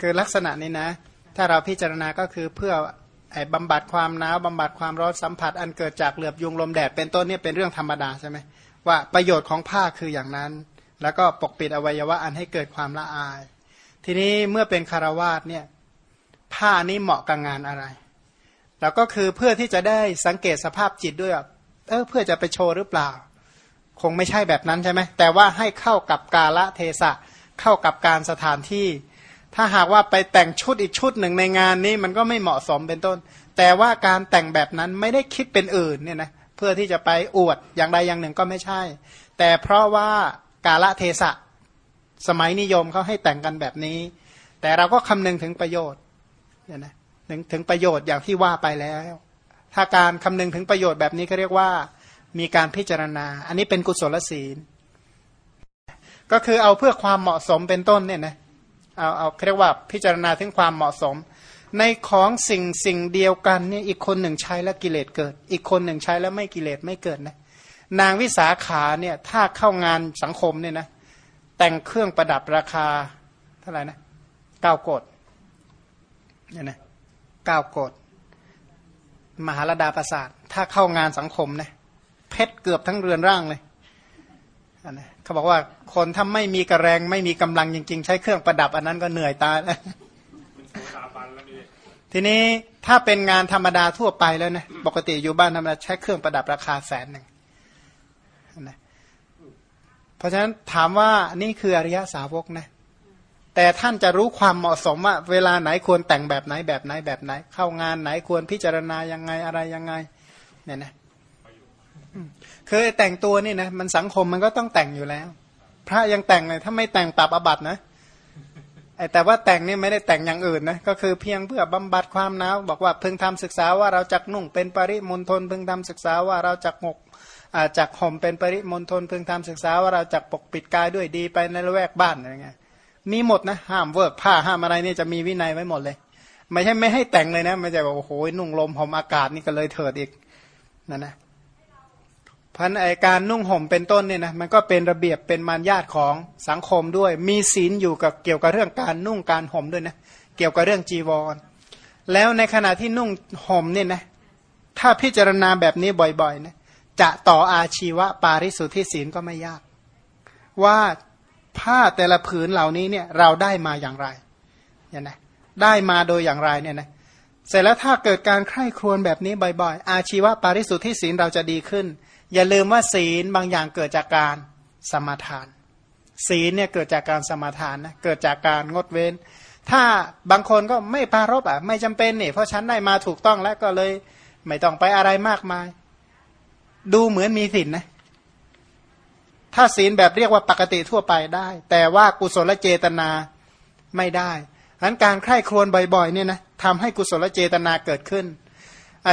คือลักษณะนี้นะ ถ้าเราพิจารณาก็คือเพื่อไอ้บำบัดความหนาวบำบัดความร้อนสัมผัส อันเกิดจากเหลือบยุงลมแดดเป็นต้นเนี่ยเป็นเรื่องธรรมดาใช่ไหมว่าประโยชน์ของผ้าคืออย่างนั้น แล้วก็ปกปิดอวัยวะอันให้เกิดความละอาย ทีนี้เมื่อเป็นคารวาสเนี่ยผ้านี้เหมาะกับงานอะไรแล้วก็คือเพื่อที่จะได้สังเกตสภาพจิตด้วยเออเพื่อจะไปโชว์หรือเปล่า คงไม่ใช่แบบนั้นใช่ไหมแต่ว่าให้เข้ากับกาละเทศะเข้ากับการสถานที่ ถ้าหากว่าไปแต่งชุดอีกชุดหนึ่งในงานนี้มันก็ไม่เหมาะสมเป็นต้น แต่ว่าการแต่งแบบนั้นไม่ได้คิดเป็นอื่นเนี่ยนะเพื่อที่จะไปอวดอย่างใดอย่างหนึ่งก็ไม่ใช่ แต่เพราะว่ากาละเทศะสมัยนิยมเขาให้แต่งกันแบบนี้ แต่เราก็คำนึงถึงประโยชน์เนี่ยนะถึงถึงประโยชน์อย่างที่ว่าไปแล้ว ถ้าการคำนึงถึงประโยชน์แบบนี้เขาเรียกว่ามีการพิจารณา อันนี้เป็นกุศลศีล ก็คือเอาเพื่อความเหมาะสมเป็นต้นเนี่ยนะ เอาเอาเรียกว่าพิจารณาถึงความเหมาะสม ในของสิ่งสิ่งเดียวกันเนี่ยอีกคนหนึ่งใช้แล้วกิเลสเกิด อีกคนหนึ่งใช้แล้วไม่กิเลสไม่เกิดนะนางวิสาขาเนี่ยถ้าเข้างานสังคมเนี่ยนะแต่งเครื่องประดับราคาเท่าไหร่นะเก้าโกดเนี่ยนะเก้าโกดมหาลดาประสาท ถ้าเข้างานสังคมนะเพชรเกือบทั้งเรือนร่างเลย นะเขาบอกว่าคนถ้าไม่มีกระแรงไม่มีกำลังจริง ๆ ใช้เครื่องประดับอันนั้นก็เหนื่อยตายแล้วทีนี้ถ้าเป็นงานธรรมดาทั่วไปแล้วนะปกติอยู่บ้านธรรมดาใช้เครื่องประดับราคาแสนหนึ่งนะเพราะฉะนั้นถามว่านี่คืออริยสาวกนะแต่ท่านจะรู้ความเหมาะสมว่าเวลาไหนควรแต่งแบบไหนแบบไหนแบบไหน เข้างานไหนควรพิจารณายังไงอะไรยังไงเนี่ยนะ คือแต่งตัวนี่นะมันสังคมมันก็ต้องแต่งอยู่แล้ว พระยังแต่งเลยถ้าไม่แต่งปรับอบัตนะไอแต่ว่าแต่งนี่ไม่ได้แต่งอย่างอื่นนะก็คือเพียงเพื่อบำบัดความหนาวบอกว่าพึงทำศึกษาว่าเราจักนุ่งเป็นปริมณฑลพึงทำศึกษาว่าเราจักหกจักห่มเป็นปริมณฑลพึงทำศึกษาว่าเราจักปกปิดกายด้วยดีไปในละแวกบ้านอะไรเงี้ยมีหมดนะห้ามเวิร์กผ้าห้ามอะไรนี่จะมีวินัยไว้หมดเลย ไม่ใช่ไม่ให้แต่งเลยนะไม่ใช่บอกโอ้โหนุ่งลมห่มอากาศนี่ก็เลยเถิดอีกนั่นนะ พันไอการนุ่งห่มเป็นต้นเนี่ยนะมันก็เป็นระเบียบเป็นมารยาทของสังคมด้วย มีศีลอยู่กับเกี่ยวกับเรื่องการนุ่งการห่มด้วยนะเกี่ยวกับเรื่องจีวร แล้วในขณะที่นุ่งห่มเนี่ยนะถ้าพิจารณาแบบนี้บ่อยๆนะจะต่ออาชีวะปาริสุทธิศีลก็ไม่ยาก ว่าผ้าแต่ละผืนเหล่านี้เนี่ยเราได้มาอย่างไรเนี่ยนะได้มาโดยอย่างไรเนี่ยนะเสร็จแล้วถ้าเกิดการใคร่ครวญแบบนี้บ่อยๆ อาชีวะปาริสุทธิศีลเราจะดีขึ้น อย่าลืมว่าศีลบางอย่างเกิดจากการสมาทาน ศีลเนี่ยเกิดจากการสมาทานนะเกิดจากการงดเว้น ถ้าบางคนก็ไม่ปารบอะไม่จำเป็นเนี่ยเพราะฉันได้มาถูกต้องแล้วก็เลย ไม่ต้องไปอะไรมากมาย ดูเหมือนมีศีลนะถ้าศีลแบบเรียกว่าปกติทั่วไปได้ แต่ว่ากุศลเจตนาไม่ได้ฉะนั้นการใคร่ครวญบ่อยๆเนี่ยนะทำให้กุศลเจตนาเกิดขึ้น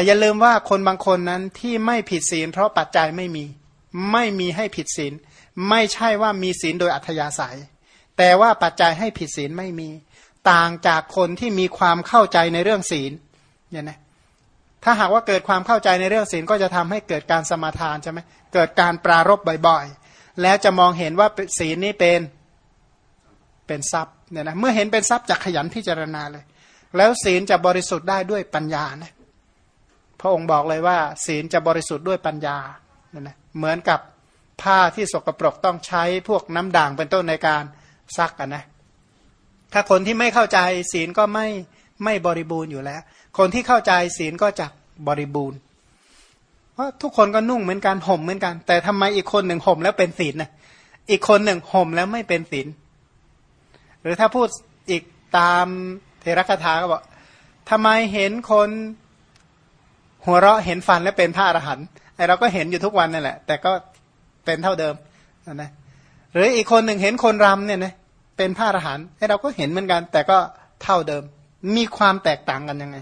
อย่าลืมว่าคนบางคนนั้นที่ไม่ผิดศีล เพราะปัจจัยไม่มี ไม่มีให้ผิดศีล ไม่ใช่ว่ามีศีลโดยอัธยาศัย แต่ว่าปัจจัยให้ผิดศีลไม่มี ต่างจากคนที่มีความเข้าใจในเรื่องศีลเนี่ยนะถ้าหากว่าเกิดความเข้าใจในเรื่องศีลก็จะทำให้เกิดการสมาทานใช่ไหมเกิดการปรารบบ่อยๆ แล้วจะมองเห็นว่าศีลนี้เป็นเป็นทรัพย์เนี่ยนะเมื่อเห็นเป็นทรัพย์จะขยันพิจารณาเลย แล้วศีลจะบริสุทธิ์ได้ด้วยปัญญานะ พระองค์บอกเลยว่า ศีลจะบริสุทธิ์ด้วยปัญญาเนี่ยนะเหมือนกับผ้าที่สกปรกต้องใช้พวกน้ำด่างเป็นต้นในการซักกันนะถ้าคนที่ไม่เข้าใจศีลก็ไม่ไม่บริบูรณ์อยู่แล้ว คนที่เข้าใจศีลก็จะบริบูรณ์เพราะทุกคนก็นุ่งเหมือนกันห่มเหมือนกัน แต่ทำไมอีกคนหนึ่งห่มแล้วเป็นศีลนะอีกคนหนึ่งห่มแล้วไม่เป็นศีลหรือถ้าพูดอีกตามเทระคาถาก็บอกทำไมเห็นคน หัวเราะเห็นฟันแล้วเป็นพระอรหันต์ไอเราก็เห็นอยู่ทุกวันนั่นแหละ แต่ก็เป็นเท่าเดิมนะหรืออีกคนหนึ่งเห็นคนรำเนี่ยนะเป็นพระอรหันต์ไอเราก็เห็นเหมือนกัน แต่ก็เท่าเดิม มีความแตกต่างกันยังไง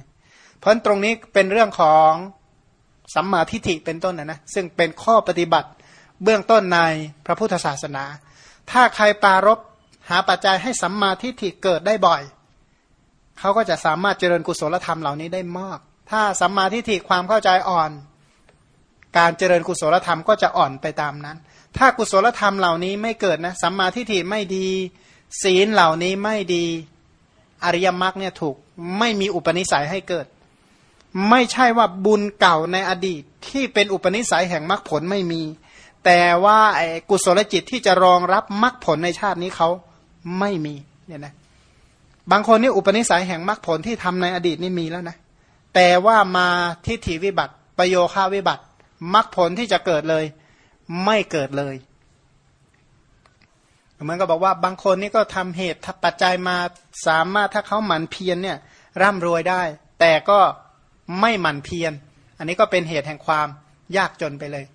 เพราะตรงนี้เป็นเรื่องของสัมมาทิฏฐิเป็นต้นนะนะซึ่งเป็นข้อปฏิบัติเบื้องต้นในพระพุทธศาสนา ถ้าใครปารบหาปัจจัยให้สัมมาทิฏฐิเกิดได้บ่อย เขาก็จะสามารถเจริญกุศลธรรมเหล่านี้ได้มาก ถ้าสัมมาทิฏฐิความเข้าใจอ่อน การเจริญกุศลธรรมก็จะอ่อนไปตามนั้น ถ้ากุศลธรรมเหล่านี้ไม่เกิดนะสัมมาทิฏฐิไม่ดี ศีลเหล่านี้ไม่ดีอริยมรรคเนี่ยถูกไม่มีอุปนิสัยให้เกิด ไม่ใช่ว่าบุญเก่าในอดีตที่เป็นอุปนิสัยแห่งมรรคผลไม่มี แต่ว่ากุศลจิตที่จะรองรับมรรคผลในชาตินี้เขาไม่มีเนี่ยนะบางคนนี่อุปนิสัยแห่งมรรคผลที่ทำในอดีตนี่มีแล้วนะ แต่ว่ามาทิฏฐิวิบัติ ประโยคาวิบัติมรรคผลที่จะเกิดเลย ไม่เกิดเลยเหมือนก็บอกว่าบางคนนี่ก็ทำเหตุปัจจัยมาสามารถถ้าเขาหมั่นเพียรเนี่ยร่ำรวยได้ แต่ก็ไม่หมั่นเพียร อันนี้ก็เป็นเหตุแห่งความยากจนไปเลย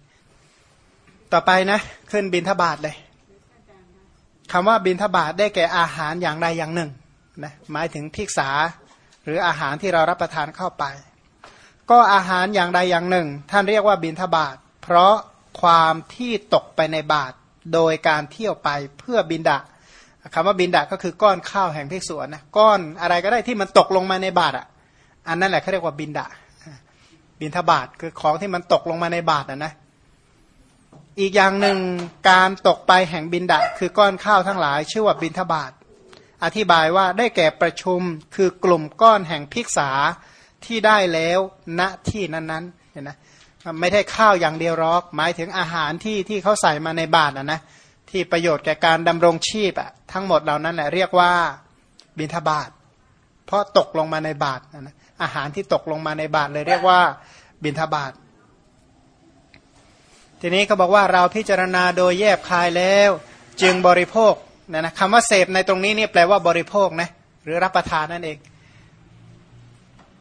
ต่อไปนะ ขึ้นบินทบาทเลยคำว่าบินทบาทได้แก่อาหารอย่างใดอย่างหนึ่งนะหมายถึงพิกษา หรืออาหารที่เรารับประทานเข้าไป ก็อาหารอย่างใดอย่างหนึ่ง ท่านเรียกว่าบินทบาทเพราะความที่ตกไปในบาทโดยการเที่ยวไปเพื่อบินดาคำว่าบินดาก็คือก้อนข้าวแห่งพิกษุนะก้อนอะไรก็ได้ที่มันตกลงมาในบาทอะ อันนั้นแหละเขาเรียกว่าบินดาบินทบาทคือของที่มันตกลงมาในบาทอะนะอีกอย่างหนึ่งการตกไปแห่งบินดาคือก้อนข้าวทั้งหลาย ชื่อว่าบินทบาท อธิบายว่าได้แก่ประชุมคือกลุ่มก้อนแห่งพิกษาที่ได้แล้วณที่นั้นๆเห็นไหมไม่ได้ข้าวอย่างเดียวหรอก หมายถึงอาหารที่ที่เขาใส่มาในบาตรนะนะที่ประโยชน์แก่การดำรงชีพอะทั้งหมดเหล่านั้นแหละเรียกว่าบิณฑบาตเพราะตกลงมาในบาตรนะอาหารที่ตกลงมาในบาตรเลยเรียกว่าบิณฑบาตทีนี้เขาบอกว่าเราพิจารณาโดยแยบคายแล้ว จึงบริโภค นะนะคำว่าเสพในตรงนี้นี่แปลว่าบริโภคนะหรือรับประทานนั่นเอง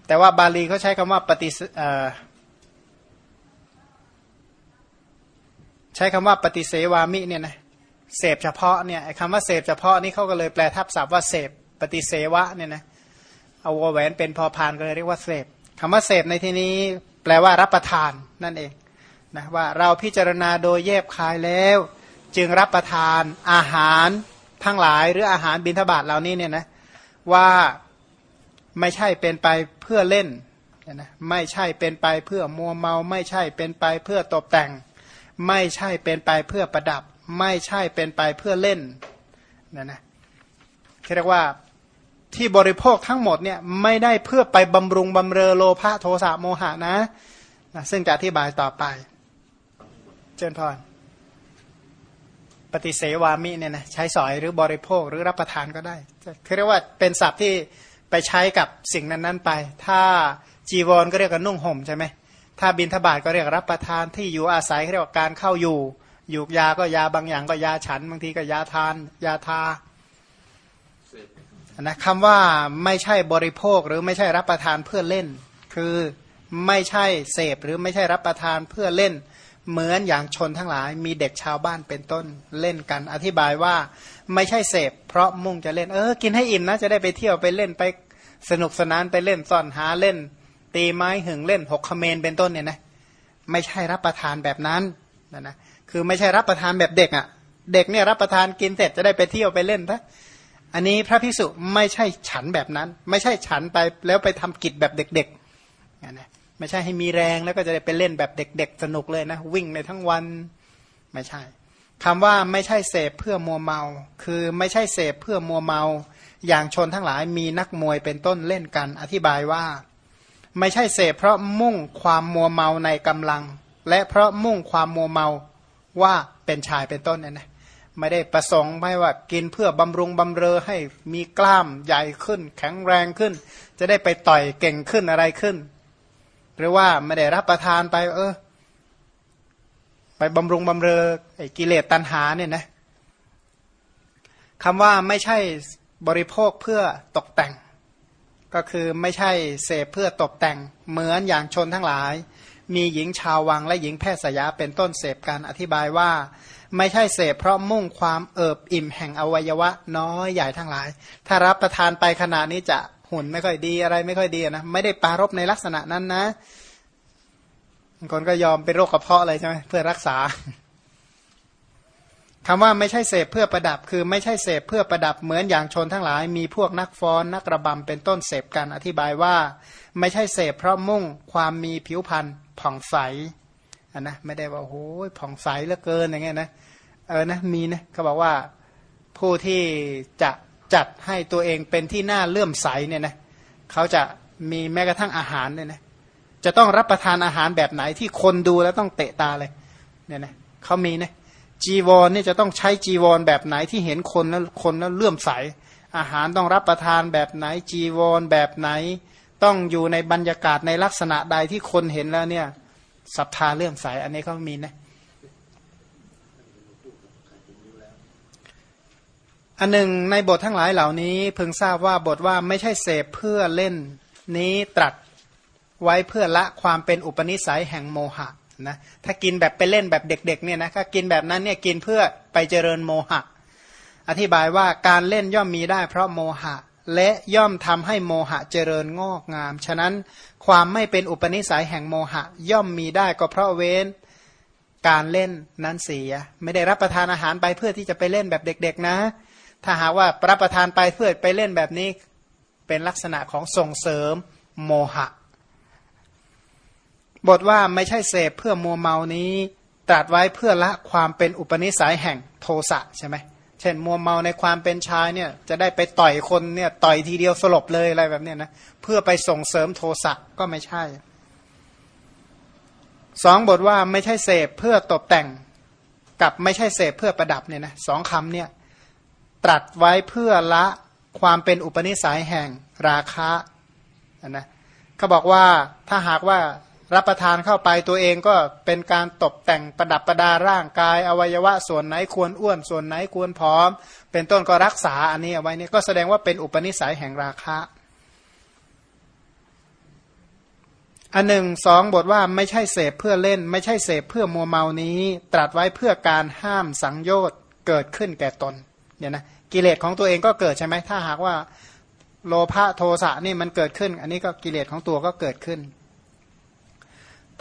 แต่ว่าบาลีเขาใช้คำว่าปฏิใช้คำว่าปฏิเสวามิเนี่ยนะเสพเฉพาะเนี่ยคำว่าเสพเฉพาะนี่เขาก็เลยแปลทับศัพท์ว่าเสพปฏิเสวะเนี่ยนะเอาวแหวนเป็นพอพานก็เลยเรียกว่าเสพคำว่าเสพในที่นี้แปลว่ารับประทานนั่นเองนะว่าเราพิจารณาโดยแยบคายแล้ว จึงรับประทานอาหาร ทั้งหลายหรืออาหารบิณฑบาตเหล่านี้เนี่ยนะว่าไม่ใช่เป็นไปเพื่อเล่นนะไม่ใช่เป็นไปเพื่อมัวเมา ไม่ใช่เป็นไปเพื่อตกแต่ง ไม่ใช่เป็นไปเพื่อประดับ ไม่ใช่เป็นไปเพื่อเล่นนะนะเรียกว่าที่บริโภคทั้งหมดเนี่ยไม่ได้เพื่อไปบำรุงบำเรอโลภะโทสะโมหะนะนะ ซึ่งจะอธิบายต่อไป เจนพร ปฏิเสวามิเนี่ยนะใช้สอยหรือบริโภคหรือรับประทานก็ได้คือเรียกว่าเป็นศัพท์ที่ไปใช้กับสิ่งนั้นๆไป ถ้าจีวรก็เรียกว่านุ่งห่มใช่ไหมถ้าบินทบาทก็เรียกรับประทานที่อยู่อาศัยเรียกว่าการเข้าอยู่ อยู่ยาก็ยาบางอย่างก็ยาฉัน บางทีก็ยาทาน ยาทานะคำว่าไม่ใช่บริโภคหรือไม่ใช่รับประทานเพื่อเล่น คือไม่ใช่เสพหรือไม่ใช่รับประทานเพื่อเล่น เหมือนอย่างชนทั้งหลาย มีเด็กชาวบ้านเป็นต้นเล่นกัน อธิบายว่าไม่ใช่เสพเพราะมุ่งจะเล่นเออ กินให้อิ่มนะ จะได้ไปเที่ยวไปเล่นไปสนุกสนานไปเล่นซ่อนหาเล่น ตีไม้หึงเล่นหกคเมนเป็นต้นเนี่ยนะไม่ใช่รับประทานแบบนั้นนะนะคือไม่ใช่รับประทานแบบเด็กอะ่ะ เด็กเนี่ยรับประทานกินเสร็จจะได้ไปเที่ยวไปเล่นนะอันนี้พระพิสุไม่ใช่ฉันแบบนั้น ไม่ใช่ฉันไปแล้วไปทำกิจแบบเด็กๆนะ ไม่ใช่ให้มีแรงแล้วก็จะได้ไปเล่นแบบเด็ก ๆ สนุกเลยนะ วิ่งในทั้งวันไม่ใช่คำว่าไม่ใช่เสพเพื่อมัวเมา คือไม่ใช่เสพเพื่อมัวเมา อย่างชนทั้งหลายมีนักมวยเป็นต้นเล่นกัน อธิบายว่า ไม่ใช่เสพเพราะมุ่งความมัวเมาในกำลัง และเพราะมุ่งความมัวเมาว่าเป็นชายเป็นต้นเนี่ยนะไม่ได้ประสงค์ไม่ว่ากินเพื่อบำรุงบำเรอให้มีกล้ามใหญ่ขึ้น แข็งแรงขึ้น จะได้ไปต่อยเก่งขึ้นอะไรขึ้น หรือว่าไม่ได้รับประทานไป เออ ไปบำรุงบำเรอไอ้กิเลสตัณหาเนี่ยนะคำว่าไม่ใช่บริโภคเพื่อตกแต่ง ก็คือไม่ใช่เสพเพื่อตกแต่ง เหมือนอย่างชนทั้งหลาย มีหญิงชาววังและหญิงแพทย์สยาเป็นต้นเสพการอธิบายว่า ไม่ใช่เสพเพราะมุ่งความเอิบอิ่มแห่งอวัยวะน้อยใหญ่ทั้งหลาย ถ้ารับประทานไปขนาดนี้จะ หุ่นไม่ค่อยดีอะไรไม่ค่อยดีนะไม่ได้ปารบในลักษณะนั้นนะคนก็ยอมเป็นโรคกระเพาะเลยใช่ไหมเพื่อรักษาคำว่าไม่ใช่เสพเพื่อประดับ คือไม่ใช่เสพเพื่อประดับเหมือนอย่างชนทั้งหลาย มีพวกนักฟ้อนนักระบำเป็นต้นเสพกันอธิบายว่า ไม่ใช่เสพเพราะมุ่งความมีผิวพรรณผ่องใสอันนะไม่ได้ว่าโอ้ยผ่องใสเหลือเกินอย่างเงี้ยนะเออนะมีนะเขาบอกว่าผู้ที่จะ จัดให้ตัวเองเป็นที่น่าเลื่อมใสเนี่ยนะเขาจะมีแม้กระทั่งอาหารเนี่ยนะจะต้องรับประทานอาหารแบบไหนที่คนดูแล้วต้องเตะตาเลยเนี่ยนะเขามีนะจีวรเนี่ยจะต้องใช้จีวรแบบไหนที่เห็นคนแล้วคนแล้วเลื่อมใส อาหารต้องรับประทานแบบไหนจีวรแบบไหน ต้องอยู่ในบรรยากาศในลักษณะใดที่คนเห็นแล้วเนี่ยศรัทธาเลื่อมใส อันนี้เขามีนะ อันหนึ่งในบททั้งหลายเหล่านี้เพิ่งทราบว่าบทว่าไม่ใช่เสพเพื่อเล่นนี้ตรัสไว้เพื่อละความเป็นอุปนิสัยแห่งโมหะนะถ้ากินแบบไปเล่นแบบเด็กๆเนี่ยนะถ้ากินแบบนั้นเนี่ยกินเพื่อไปเจริญโมหะ อธิบายว่าการเล่นย่อมมีได้เพราะโมหะ และย่อมทำให้โมหะเจริญงอกงาม ฉะนั้นความไม่เป็นอุปนิสัยแห่งโมหะ ย่อมมีได้ก็เพราะเว้นการเล่นนั้นเสีย ไม่ได้รับประทานอาหารไปเพื่อที่จะไปเล่นแบบเด็ก ๆ นะ ถ้าหากว่ารับประทานไปเพื่อไปเล่นแบบนี้ เป็นลักษณะของส่งเสริมโมหะ บทว่าไม่ใช่เสพเพื่อมัวเมานี้ ตรัสไว้เพื่อละความเป็นอุปนิสัยแห่งโทสะใช่ไหมเช่นมัวเมาในความเป็นชายเนี่ยจะได้ไปต่อยคนเนี่ยต่อยทีเดียวสลบเลยอะไรแบบเนี้ยนะเพื่อไปส่งเสริมโทสะก็ไม่ใช่สองบทว่าไม่ใช่เสพเพื่อตกแต่งกับไม่ใช่เสพเพื่อประดับเนี่ยนะสองคำเนี่ย ตรัสไว้เพื่อละความเป็นอุปนิสัยแห่งราคะนะเขาบอกว่าถ้าหากว่ารับประทานเข้าไปตัวเองก็เป็นการตกแต่งประดับประดาร่างกาย อวัยวะส่วนไหนควรอ้วนส่วนไหนควรผอม เป็นต้นก็รักษาอันนี้เอาไว้นี่ก็แสดงว่าเป็นอุปนิสัยแห่งราคะอันหนึ่งสองบทว่าไม่ใช่เสพเพื่อเล่น ไม่ใช่เสพเพื่อมัวเมานี้ ตรัสไว้เพื่อการห้ามสังโยชน์เกิดขึ้นแก่ตน เนี่ยนะกิเลสของตัวเองก็เกิดใช่ไหมถ้าหากว่าโลภะโทสะนี่มันเกิดขึ้น อันนี้ก็กิเลสของตัวก็เกิดขึ้น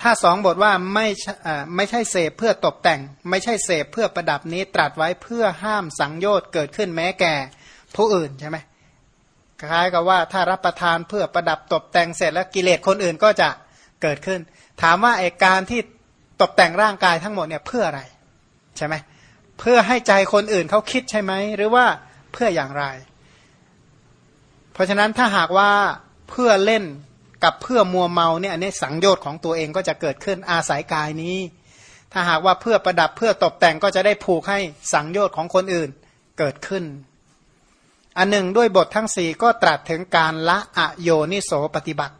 ถ้าสองบทว่าไม่ไม่ใช่เสพเพื่อตกแต่ง ไม่ใช่เสพเพื่อประดับนี้ตรัสไว้เพื่อห้ามสังโยชน์เกิดขึ้นแม้แก่ผู้อื่นใช่ไหมคล้ายกับว่าถ้ารับประทานเพื่อประดับตกแต่งเสร็จแล้วกิเลสคนอื่นก็จะเกิดขึ้น ถามว่าไอการที่ตกแต่งร่างกายทั้งหมดเนี่ยเพื่ออะไรใช่ไหมเพื่อให้ใจคนอื่นเขาคิดใช่ไหม หรือว่าเพื่ออย่างไร เพราะฉะนั้นถ้าหากว่าเพื่อเล่นกับเพื่อมัวเมาเนี่ยอันนี้สังโยชน์ของตัวเองก็จะเกิดขึ้นอาศัยกายนี้ ถ้าหากว่าเพื่อประดับเพื่อตกแต่งก็จะได้ผูกให้สังโยชน์ของคนอื่นเกิดขึ้น อันหนึ่งด้วยบททั้งสี่ก็ตรัสถึงการละอโยนิโสปฏิบัติ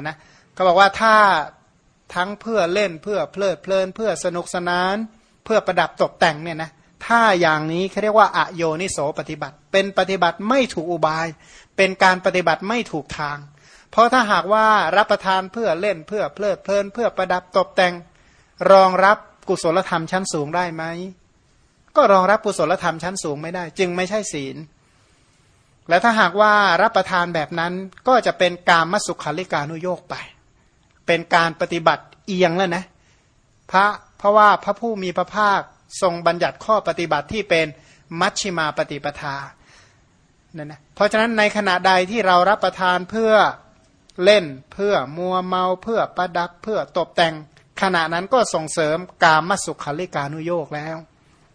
นะเขาบอกว่าถ้าทั้งเพื่อเล่นเพื่อเพลิดเพลินเพื่อสนุกสนาน เพื่อประดับตกแต่งเนี่ยนะถ้าอย่างนี้เขาเรียกว่าอโยนิโสปฏิบัติ เป็นปฏิบัติไม่ถูกอุบาย เป็นการปฏิบัติไม่ถูกทาง เพราะถ้าหากว่ารับประทานเพื่อเล่นเพื่อเพลิดเพลิน เพื่อประดับตกแต่ง รองรับกุศลธรรมชั้นสูงได้ไหมก็รองรับกุศลธรรมชั้นสูงไม่ได้ จึงไม่ใช่ศีล และถ้าหากว่ารับประทานแบบนั้นก็จะเป็นการมสุขาริการนุโยกไป เป็นการปฏิบัติเอียงแล้วนะ พระเพราะว่าพระผู้มีพระภาคทรงบัญญัติข้อปฏิบัติที่เป็นมัชชิมาปฏิปทานั่นนะเพราะฉะนั้นในขณะใดที่เรารับประทานเพื่อเล่นเพื่อมัวเมาเพื่อประดับเพื่อตกแต่งขณะนั้นก็ส่งเสริมกามสุขาริการุโยกแล้ว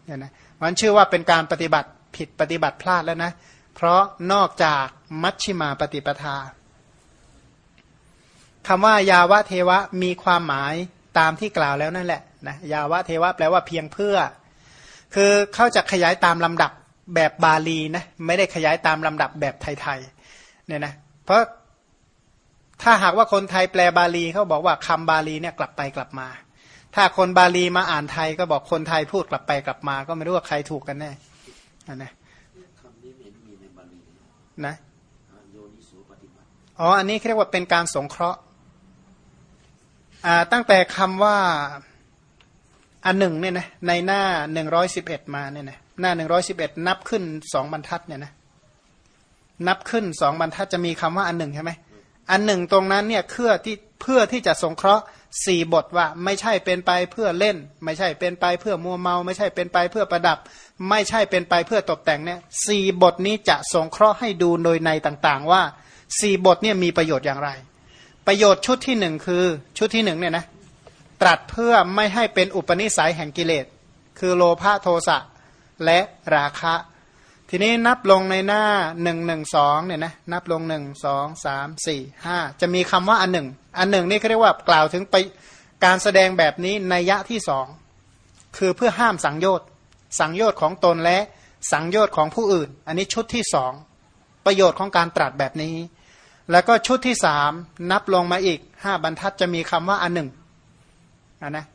เนี่ยนะมันชื่อว่าเป็นการปฏิบัติผิดปฏิบัติพลาดแล้วนะ เพราะนอกจากมัชชิมาปฏิปทาคำว่ายาวะเทวะมีความหมาย ตามที่กล่าวแล้วนั่นแหละนะยาวะเทวะแปลว่าเพียงเพื่อ คือเขาจะขยายตามลำดับแบบบาลีนะไม่ได้ขยายตามลำดับแบบไทยๆเนี่ยนะเพราะถ้าหากว่าคนไทยแปลบาลีเขาบอกว่าคำบาลีเนี่ยกลับไปกลับมา ถ้าคนบาลีมาอ่านไทยก็บอกคนไทยพูดกลับไปกลับมา ก็ไม่รู้ว่าใครถูกกันแน่นะคำนี้มีในบาลีนะอ๋ออันนี้เรียกว่าเป็นการสงเคราะห์ ตั้งแต่คำว่าอันหนึ่งเนี่ยนะในหน้าหนึ่งร้อยสิบเอ็ดมาเนี่ยนะหน้าหนึ่งร้อยสิบเอ็ดนับขึ้นสองบรรทัดเนี่ยนะนับขึ้นสองบรรทัดจะมีคำว่าอันหนึ่งใช่ไหมอันหนึ่งตรงนั้นเนี่ยเพื่อที่เพื่อที่จะสงเคราะห์สี่บทว่า ไม่ใช่เป็นไปเพื่อเล่น ไม่ใช่เป็นไปเพื่อมัวเมา ไม่ใช่เป็นไปเพื่อประดับ ไม่ใช่เป็นไปเพื่อตกแต่งเนี่ยสี่บทนี้จะสงเคราะห์ให้ดูโดยในต่างๆ ว่าสี่บทเนี่ยมีประโยชน์อย่างไร ประโยชน์ชุดที่หนึ่งคือชุดที่หนึ่งเนี่ยนะตรัสเพื่อไม่ให้เป็นอุปนิสัยแห่งกิเลส คือโลภะโทสะและราคะ ทีนี้นับลงในหน้าหนึ่งหนึ่งสองเนี่ยนะนับลงหนึ่งสองสามสี่ห้าจะมีคำว่าอันหนึ่ง อันหนึ่งนี่เขาเรียกว่ากล่าวถึงไปการแสดงแบบนี้ในยะที่สองคือเพื่อห้ามสังโยชน์ สังโยชน์ของตนและสังโยชน์ของผู้อื่น อันนี้ชุดที่สองประโยชน์ของการตรัสแบบนี้ แล้วก็ชุดที่สามนับลงมาอีกห้าบรรทัดจะมีคำว่าอันหนึ่งนนะ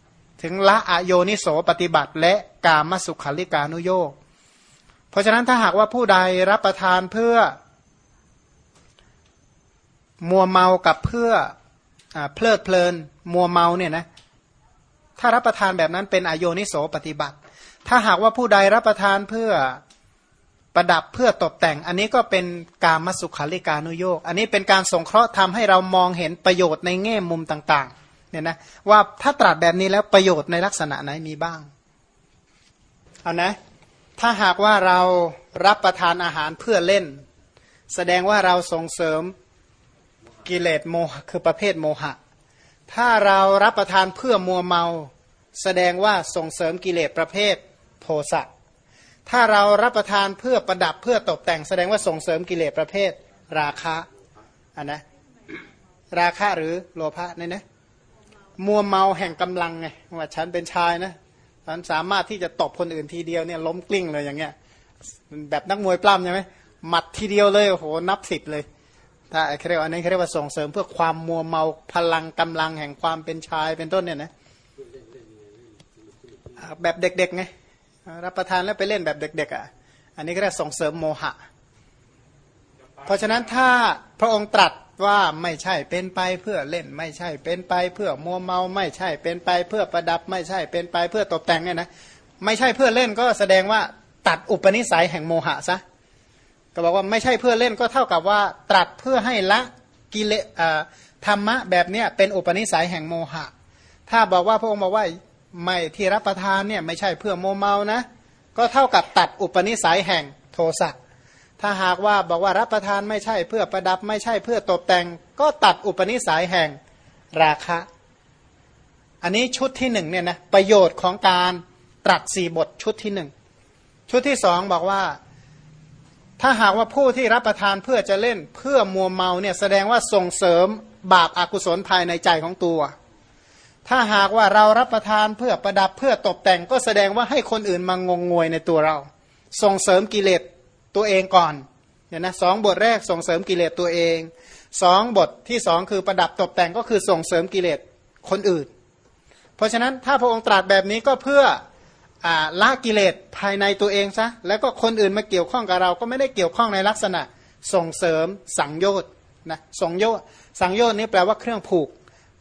ถึงละอโยนิโสปฏิบัติ และกามสุขาริการุโยกเพราะฉะนั้นถ้าหากว่าผู้ใดรับประทานเพื่อ มัวเมากับเพื่ออเพลิดเพลิน มัวเมาเนี่ยนะถ้ารับประทานแบบนั้นเป็นอโยนิโสปฏิบัติ ถ้าหากว่าผู้ใดรับประทานเพื่อ ประดับเพื่อตกแต่ง อันนี้ก็เป็นการมสุขาริการนุโยก อันนี้เป็นการสงเคราะห์ทำให้เรามองเห็นประโยชน์ในแง่มุมต่างๆเนี่ยนะว่าถ้าตรัสแบบนี้แล้วประโยชน์ในลักษณะไหนมีบ้างเอานะถ้าหากว่าเรารับประทานอาหารเพื่อเล่น แสดงว่าเราส่งเสริมกิเลสโมหคือประเภทโมหะ ถ้าเรารับประทานเพื่อมัวเมา แสดงว่าส่งเสริมกิเลสประเภทโทสะ ถ้าเรารับประทานเพื่อประดับเพื่อตกแต่งแสดงว่าส่งเสริมกิเลสประเภท ราคะอันนะราคะหรือโลภะเนี่ยนะมัวเมาแห่งกำลังไงว่าฉันเป็นชายนะฉันสามารถที่จะตบคนอื่นทีเดียวเนี่ยล้มกลิ้งเลยอย่างเงี้ยแบบนักมวยปล้ำใช่ไหมหมัดทีเดียวเลยโอ้โหนับสิบเลยถ้าเรียกอันนี้เขาเรียกว่าส่งเสริมเพื่อความมัวเมาพลังกำลังแห่งความเป็นชายเป็นต้นเนี่ยนะแบบเด็กๆไง รับประทานแล้วไปเล่นแบบเด็ก ๆ อะ อันนี้ก็เรียกส่งเสริมโมหะ เพราะฉะนั้นถ้าพระองค์ตรัสว่าไม่ใช่เป็นไปเพื่อเล่น ไม่ใช่เป็นไปเพื่อมัวเมา ไม่ใช่เป็นไปเพื่อประดับ ไม่ใช่เป็นไปเพื่อตกแต่งเนี่ยนะไม่ใช่เพื่อเล่นก็แสดงว่าตัดอุปนิสัยแห่งโมหะซะก็บอกว่าไม่ใช่เพื่อเล่นก็เท่ากับว่า ตรัสเพื่อให้ละกิเลสธรรมะแบบเนี้ยเป็นอุปนิสัยแห่งโมหะ ถ้าบอกว่าพระองค์บอกว่า ไม่ที่รับประทานเนี่ยไม่ใช่เพื่อโมเมานะ ก็เท่ากับตัดอุปนิสัยแห่งโทสะถ้าหากว่าบอกว่ารับประทานไม่ใช่เพื่อประดับไม่ใช่เพื่อตกแต่ง ก็ตัดอุปนิสัยแห่งราคะ อันนี้ชุดที่หนึ่งเนี่ยนะประโยชน์ของการตรัสสี่บทชุดที่หนึ่งชุดที่สองบอกว่า ถ้าหากว่าผู้ที่รับประทานเพื่อจะเล่นเพื่อมัวเมาเนี่ยแสดงว่าส่งเสริมบาปอากุศลภายในใจของตัว ถ้าหากว่าเรารับประทานเพื่อประดับเพื่อตกแต่งก็แสดงว่าให้คนอื่นมางงงวยในตัวเรา ส่งเสริมกิเลสตัวเองก่อนเนี่ยนะสองบทแรกส่งเสริมกิเลสตัวเองสองบทที่สองคือประดับตกแต่งก็คือส่งเสริมกิเลสคนอื่น เพราะฉะนั้นถ้าพระองค์ตรัสแบบนี้ก็เพื่ออละกิเลสภายในตัวเองซะแล้วก็คนอื่นมาเกี่ยวข้องกับเราก็ไม่ได้เกี่ยวข้องในลักษณะส่งเสริมสังโยชน์นะส่งโยชน์สังโยชน์นี้แปลว่าเครื่องผูก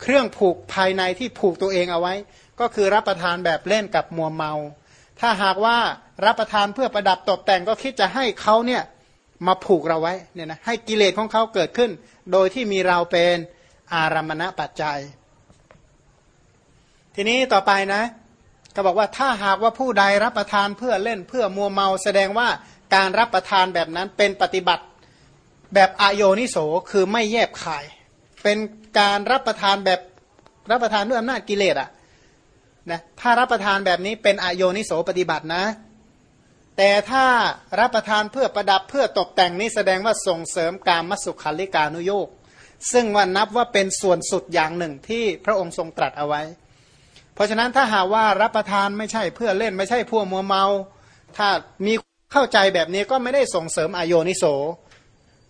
เครื่องผูกภายในที่ผูกตัวเองเอาไว้ ก็คือรับประทานแบบเล่นกับมัวเมา ถ้าหากว่ารับประทานเพื่อประดับตกแต่งก็คิดจะให้เขาเนี่ยมาผูกเราไว้เนี่ยนะให้กิเลสของเขาเกิดขึ้น โดยที่มีเราเป็นอารมณปัจจัย ทีนี้ต่อไปนะ ก็บอกว่าถ้าหากว่าผู้ใดรับประทานเพื่อเล่นเพื่อมัวเมา แสดงว่าการรับประทานแบบนั้นเป็นปฏิบัติแบบอโยนิโสคือไม่แยบคาย เป็นการรับประทานแบบรับประทานด้วยอำนาจกิเลสอะนะถ้ารับประทานแบบนี้เป็นอโยนิโสปฏิบัตินะ แต่ถ้ารับประทานเพื่อประดับเพื่อตกแต่งนี้แสดงว่าส่งเสริมการมัสุขาลิกานุโยกซึ่งว่านับว่าเป็นส่วนสุดอย่างหนึ่งที่พระองค์ทรงตรัสเอาไว้ เพราะฉะนั้นถ้าหาว่ารับประทานไม่ใช่เพื่อเล่นไม่ใช่พวกมัวเมา ถ้ามีเข้าใจแบบนี้ก็ไม่ได้ส่งเสริมอโยนิโส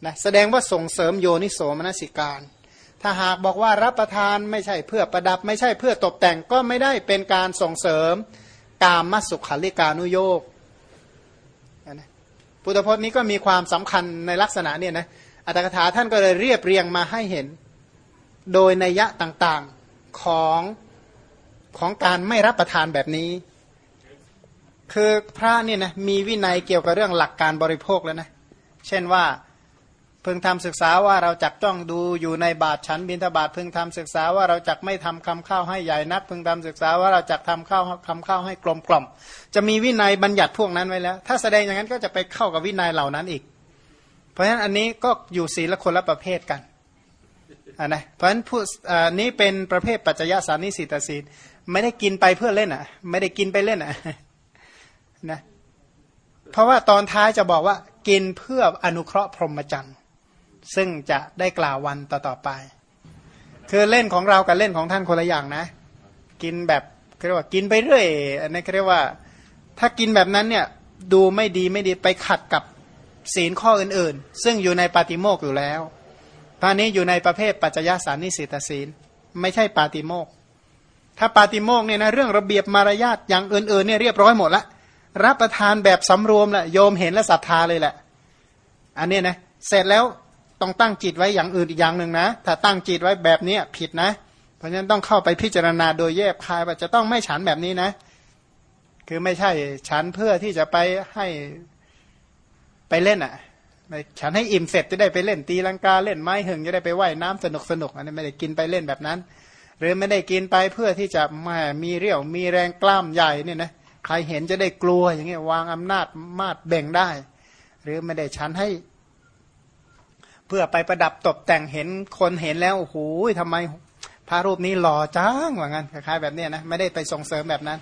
นะแสดงว่าส่งเสริมโยนิโสมนสิการ ถ้าหากบอกว่ารับประทานไม่ใช่เพื่อประดับ ไม่ใช่เพื่อตกแต่งก็ไม่ได้เป็นการส่งเสริมกามมัสุขาริการุโยกนะพุทธพจน์นี้ก็มีความสำคัญในลักษณะเนี่ยนะอัตถกถาท่านก็เลยเรียบเรียงมาให้เห็น โดยนัยยะต่างๆของของการไม่รับประทานแบบนี้ คือพระเนี่ยนะมีวินัยเกี่ยวกับเรื่องหลักการบริโภคแล้วนะเช่นว่า เพิ่งทำศึกษาว่าเราจักจ้องดูอยู่ในบาทฉันบินทบาทเพิ่งทำศึกษาว่าเราจักไม่ทำคำข้าวให้ใหญ่นักเพิ่งทำศึกษาว่าเราจักทำข้าวคำข้าวให้กลมกล่อม จะมีวินัยบัญญัติพวกนั้นไว้แล้ว ถ้าแสดงอย่างนั้นก็จะไปเข้ากับวินัยเหล่านั้นอีก เพราะฉะนั้นอันนี้ก็อยู่ศีละคนละประเภทกันอันนะเพราะฉะนั้นผู้นี้เป็นประเภทปัจจยสานิสิตศีลไม่ได้กินไปเพื่อเล่นอะ ไม่ได้กินไปเล่นอะนะเพราะว่าตอนท้ายจะบอกว่ากินเพื่ออนุเคราะห์พรหมจรรย์ ซึ่งจะได้กล่าววันต่อๆไป คือเล่นของเรากับเล่นของท่านคนละอย่างนะ กินแบบเรียกว่ากินไปเรื่อยอันนี้เรียกว่า ถ้ากินแบบนั้นเนี่ยดูไม่ดีไม่ดีไปขัดกับศีลข้ออื่นๆ ซึ่งอยู่ในปาติโมกอยู่แล้วพานี้อยู่ในประเภทปัจจยสารนิสิตศีล ไม่ใช่ปาติโมกถ้าปาติโมกเนี่ยนะเรื่องระเบียบมารยาทอย่างอื่นๆเนี่ยเรียบร้อยหมดละรับประทานแบบสำรวมแหละโยมเห็นและศรัทธาเลยแหละ อันนี้นะเสร็จแล้ว ต้องตั้งจิตไว้อย่างอื่นอีกอย่างหนึ่งนะ ถ้าตั้งจิตไว้แบบนี้ผิดนะ เพราะฉะนั้นต้องเข้าไปพิจารณาโดยแยบคายว่าจะต้องไม่ฉันแบบนี้นะ คือไม่ใช่ฉันเพื่อที่จะไปให้ไปเล่นอะฉันให้อิ่มเสร็จจะได้ไปเล่นตีลังกาเล่นไม้หึงจะได้ไปไว่ายน้ำสนุกสนุกอันนี้ไม่ได้กินไปเล่นแบบนั้น หรือไม่ได้กินไปเพื่อที่จะมามีเรี่ยวมีแรงกล้ามใหญ่เนี่ยนะใครเห็นจะได้กลัวอย่างเงี้ยวางอำนาจมาดแบ่งได้ หรือไม่ได้ฉันให้ พื่อไปประดับตกแต่งเห็นคนเห็นแล้วโอ้โหทำไมพระรูปนี้หล่อจังว่างั้นคล้ายๆแบบนี้นะไม่ได้ไปส่งเสริมแบบนั้น